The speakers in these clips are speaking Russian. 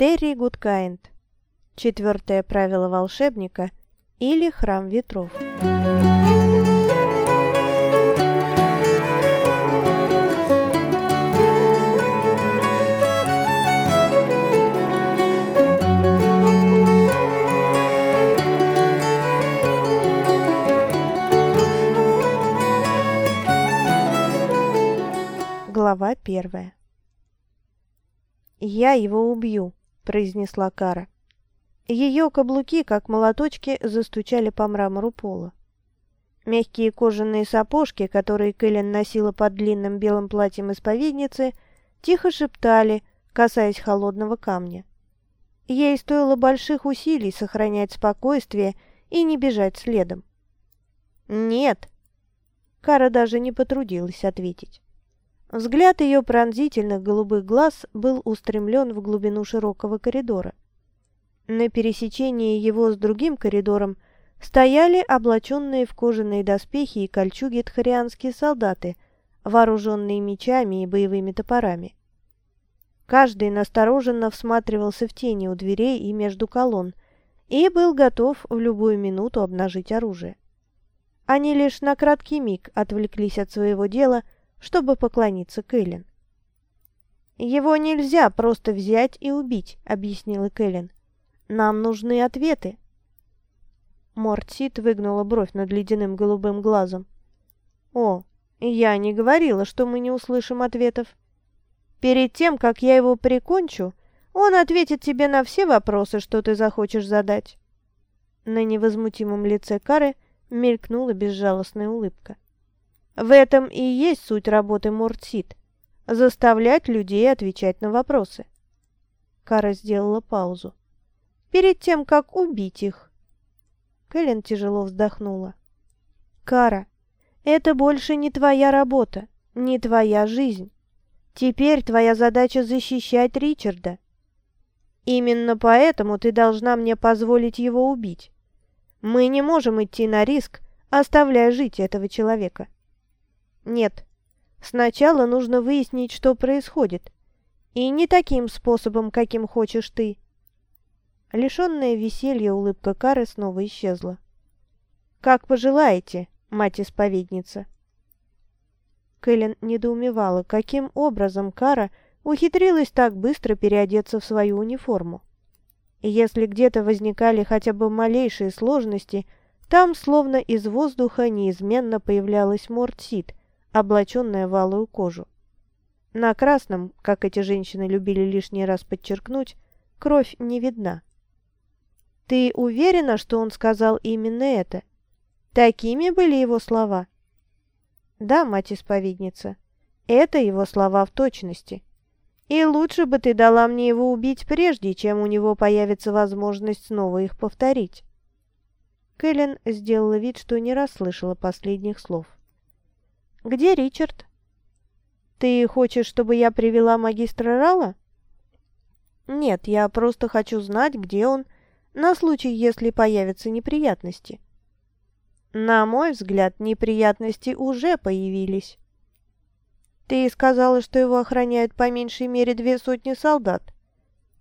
Терри Гудкайнд. Четвертое правило волшебника или храм ветров. Глава первая. «Я его убью», — произнесла Кара. Ее каблуки, как молоточки, застучали по мрамору пола. Мягкие кожаные сапожки, которые Кэлен носила под длинным белым платьем исповедницы, тихо шептали, касаясь холодного камня. Ей стоило больших усилий сохранять спокойствие и не бежать следом. «Нет!» Кара даже не потрудилась ответить. Взгляд ее пронзительных голубых глаз был устремлен в глубину широкого коридора. На пересечении его с другим коридором стояли облаченные в кожаные доспехи и кольчуги тхарианские солдаты, вооруженные мечами и боевыми топорами. Каждый настороженно всматривался в тени у дверей и между колонн и был готов в любую минуту обнажить оружие. Они лишь на краткий миг отвлеклись от своего дела – чтобы поклониться Кэлен. «Его нельзя просто взять и убить», — объяснила Кэлен. «Нам нужны ответы». Мортсит выгнула бровь над ледяным голубым глазом. «О, я не говорила, что мы не услышим ответов. Перед тем, как я его прикончу, он ответит тебе на все вопросы, что ты захочешь задать». На невозмутимом лице Кары мелькнула безжалостная улыбка. В этом и есть суть работы Мортсит – заставлять людей отвечать на вопросы. Кара сделала паузу. Перед тем, как убить их. Кэлен тяжело вздохнула. Кара, это больше не твоя работа, не твоя жизнь. Теперь твоя задача защищать Ричарда. Именно поэтому ты должна мне позволить его убить. Мы не можем идти на риск, оставляя жить этого человека. Нет. Сначала нужно выяснить, что происходит. И не таким способом, каким хочешь ты. Лишенная веселья улыбка Кары снова исчезла. «Как пожелаете, мать-исповедница». Кэлен недоумевала, каким образом Кара ухитрилась так быстро переодеться в свою униформу. И если где-то возникали хотя бы малейшие сложности, там, словно из воздуха, неизменно появлялась Мортсид, облаченная в алую кожу. На красном, как эти женщины любили лишний раз подчеркнуть, кровь не видна. «Ты уверена, что он сказал именно это? Такими были его слова?» «Да, мать-исповедница, это его слова в точности. И лучше бы ты дала мне его убить прежде, чем у него появится возможность снова их повторить». Кэлен сделала вид, что не расслышала последних слов. «Где Ричард?» «Ты хочешь, чтобы я привела магистра Рала?» «Нет, я просто хочу знать, где он, на случай, если появятся неприятности». «На мой взгляд, неприятности уже появились». «Ты сказала, что его охраняют по меньшей мере две сотни солдат.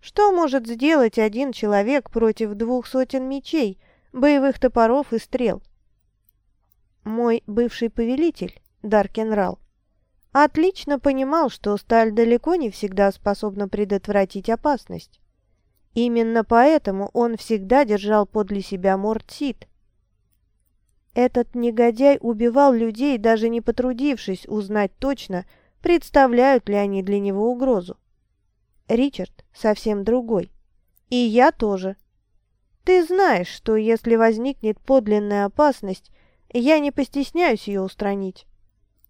Что может сделать один человек против двух сотен мечей, боевых топоров и стрел?» «Мой бывший повелитель Даркенрал, отлично понимал, что сталь далеко не всегда способна предотвратить опасность. Именно поэтому он всегда держал подле себя Мортсит. Этот негодяй убивал людей, даже не потрудившись узнать точно, представляют ли они для него угрозу. Ричард совсем другой. И я тоже. Ты знаешь, что если возникнет подлинная опасность, я не постесняюсь ее устранить.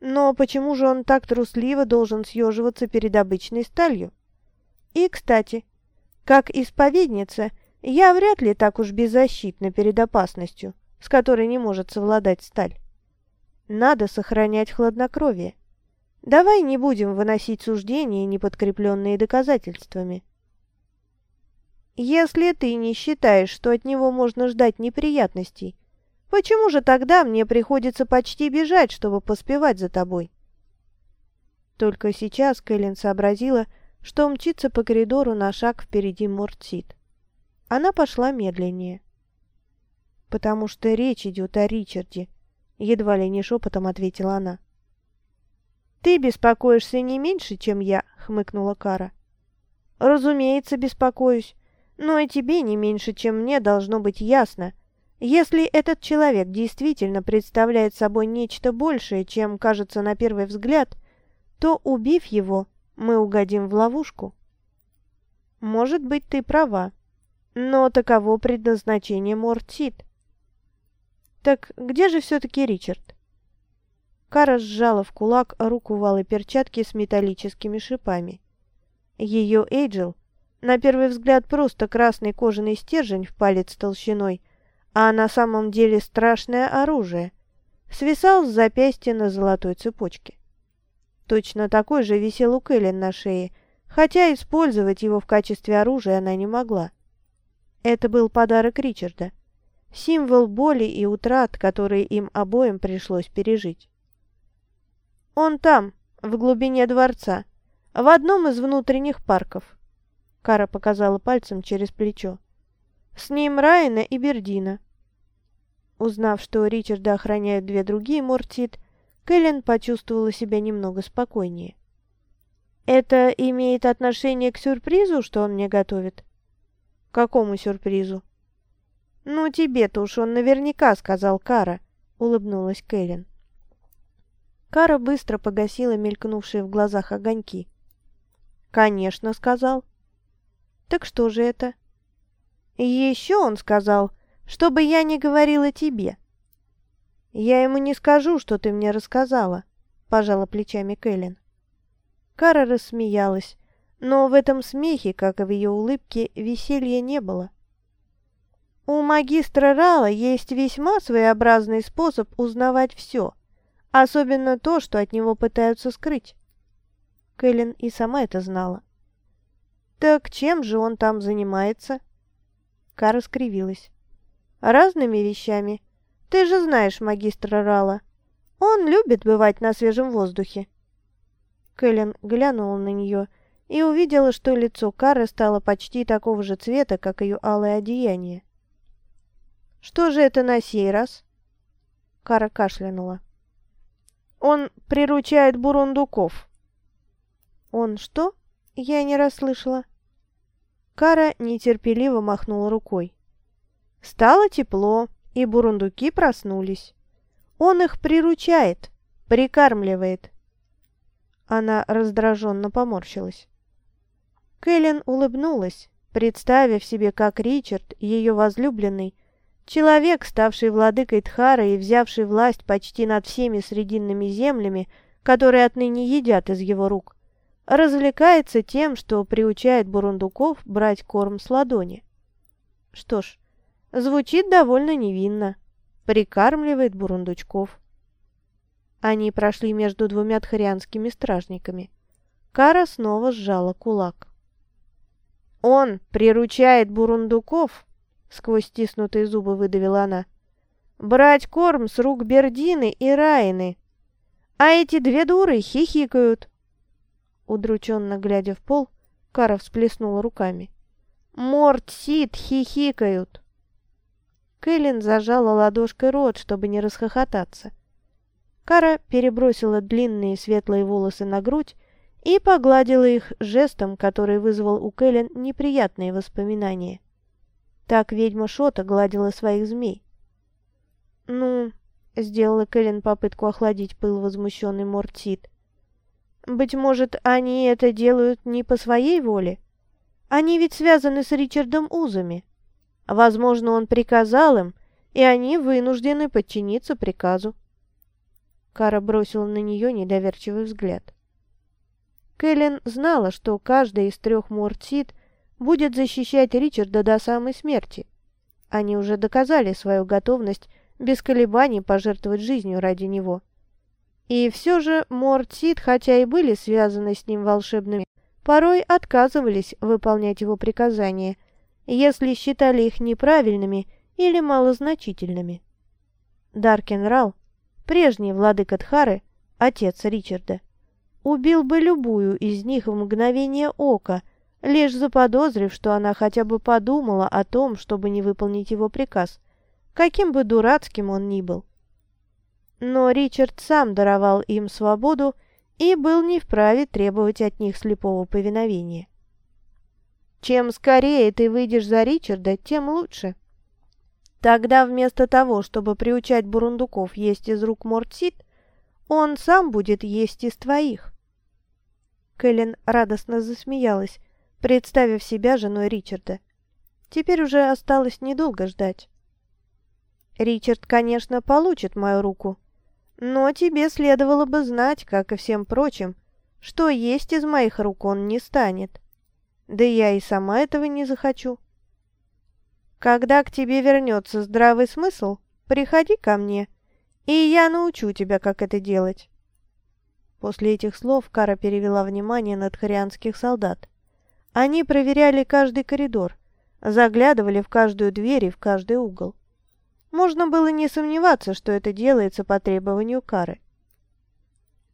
Но почему же он так трусливо должен съеживаться перед обычной сталью? И, кстати, как исповедница, я вряд ли так уж беззащитна перед опасностью, с которой не может совладать сталь. Надо сохранять хладнокровие. Давай не будем выносить суждения, не подкрепленные доказательствами. Если ты не считаешь, что от него можно ждать неприятностей, Почему же тогда мне приходится почти бежать, чтобы поспевать за тобой?» Только сейчас Кэлен сообразила, что мчится по коридору на шаг впереди Мортсид. Она пошла медленнее. «Потому что речь идет о Ричарде», — едва ли не шепотом ответила она. «Ты беспокоишься не меньше, чем я», — хмыкнула Кара. «Разумеется, беспокоюсь, но и тебе не меньше, чем мне, должно быть ясно. Если этот человек действительно представляет собой нечто большее, чем кажется на первый взгляд, то, убив его, мы угодим в ловушку». «Может быть, ты права, но таково предназначение Мортсид». «Так где же все-таки Ричард?» Кара сжала в кулак руку валы перчатки с металлическими шипами. Ее Эйджел, на первый взгляд просто красный кожаный стержень в палец толщиной, а на самом деле страшное оружие, свисал с запястья на золотой цепочке. Точно такой же висел у Кэлен на шее, хотя использовать его в качестве оружия она не могла. Это был подарок Ричарда, символ боли и утрат, которые им обоим пришлось пережить. «Он там, в глубине дворца, в одном из внутренних парков». Кара показала пальцем через плечо. «С ним Райана и Бердина». Узнав, что Ричарда охраняют две другие Мортит, Кэлен почувствовала себя немного спокойнее. «Это имеет отношение к сюрпризу, что он мне готовит?» «Какому сюрпризу?» «Ну, тебе-то уж он наверняка сказал Кара», — улыбнулась Кэлен. Кара быстро погасила мелькнувшие в глазах огоньки. «Конечно», — сказал. «Так что же это?» «Еще он сказал, чтобы я не говорила тебе». «Я ему не скажу, что ты мне рассказала», — пожала плечами Кэлен. Кара рассмеялась, но в этом смехе, как и в ее улыбке, веселья не было. У магистра Рала есть весьма своеобразный способ узнавать все, Особенно то, что от него пытаются скрыть. Кэлен и сама это знала. «Так чем же он там занимается?» Кара скривилась. «Разными вещами. Ты же знаешь магистра Рала. Он любит бывать на свежем воздухе». Кэлен глянула на нее и увидела, что лицо Кары стало почти такого же цвета, как ее алое одеяние. «Что же это на сей раз?» Кара кашлянула. Он приручает бурундуков». «Он что?» Я не расслышала. Кара нетерпеливо махнула рукой. Стало тепло, и бурундуки проснулись. Он их приручает, прикармливает. Она раздраженно поморщилась. Кэлен улыбнулась, представив себе, как Ричард, ее возлюбленный, Человек, ставший владыкой Тхары и взявший власть почти над всеми срединными землями, которые отныне едят из его рук, развлекается тем, что приучает бурундуков брать корм с ладони. Что ж, звучит довольно невинно. Прикармливает бурундучков. Они прошли между двумя тхарианскими стражниками. Кара снова сжала кулак. «Он приручает бурундуков!» Сквозь стиснутые зубы выдавила она. «Брать корм с рук Бердины и Райны. А эти две дуры хихикают». Удрученно глядя в пол, Кара всплеснула руками. «Морт, Сид хихикают!» Кэлен зажала ладошкой рот, чтобы не расхохотаться. Кара перебросила длинные светлые волосы на грудь и погладила их жестом, который вызвал у Кэлен неприятные воспоминания. Так ведьма Шота гладила своих змей. «Ну...» — сделала Кэлен попытку охладить пыл возмущенный Мортсид. «Быть может, они это делают не по своей воле? Они ведь связаны с Ричардом узами. Возможно, он приказал им, и они вынуждены подчиниться приказу». Кара бросила на нее недоверчивый взгляд. Кэлен знала, что каждая из трех Мортсид будет защищать Ричарда до самой смерти. Они уже доказали свою готовность без колебаний пожертвовать жизнью ради него. И все же Морт Сид, хотя и были связаны с ним волшебными, порой отказывались выполнять его приказания, если считали их неправильными или малозначительными. Даркен Рал, прежний владыка Тхары, отец Ричарда, убил бы любую из них в мгновение ока, лишь заподозрив, что она хотя бы подумала о том, чтобы не выполнить его приказ, каким бы дурацким он ни был. Но Ричард сам даровал им свободу и был не вправе требовать от них слепого повиновения. Чем скорее ты выйдешь за Ричарда, тем лучше. Тогда вместо того, чтобы приучать бурундуков есть из рук Мортсит, он сам будет есть из твоих. Кэлен радостно засмеялась, представив себя женой Ричарда. Теперь уже осталось недолго ждать. Ричард, конечно, получит мою руку, но тебе следовало бы знать, как и всем прочим, что есть из моих рук он не станет. Да я и сама этого не захочу. Когда к тебе вернется здравый смысл, приходи ко мне, и я научу тебя, как это делать». После этих слов Кара перевела внимание на тхарианских солдат. Они проверяли каждый коридор, заглядывали в каждую дверь и в каждый угол. Можно было не сомневаться, что это делается по требованию Кары.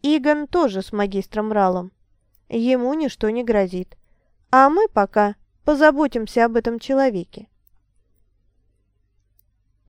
Игон тоже с магистром Ралом. Ему ничто не грозит. А мы пока позаботимся об этом человеке.